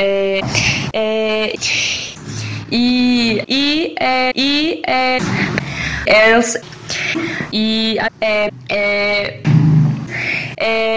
é, é, e e é, e é, é, e é, é, é, é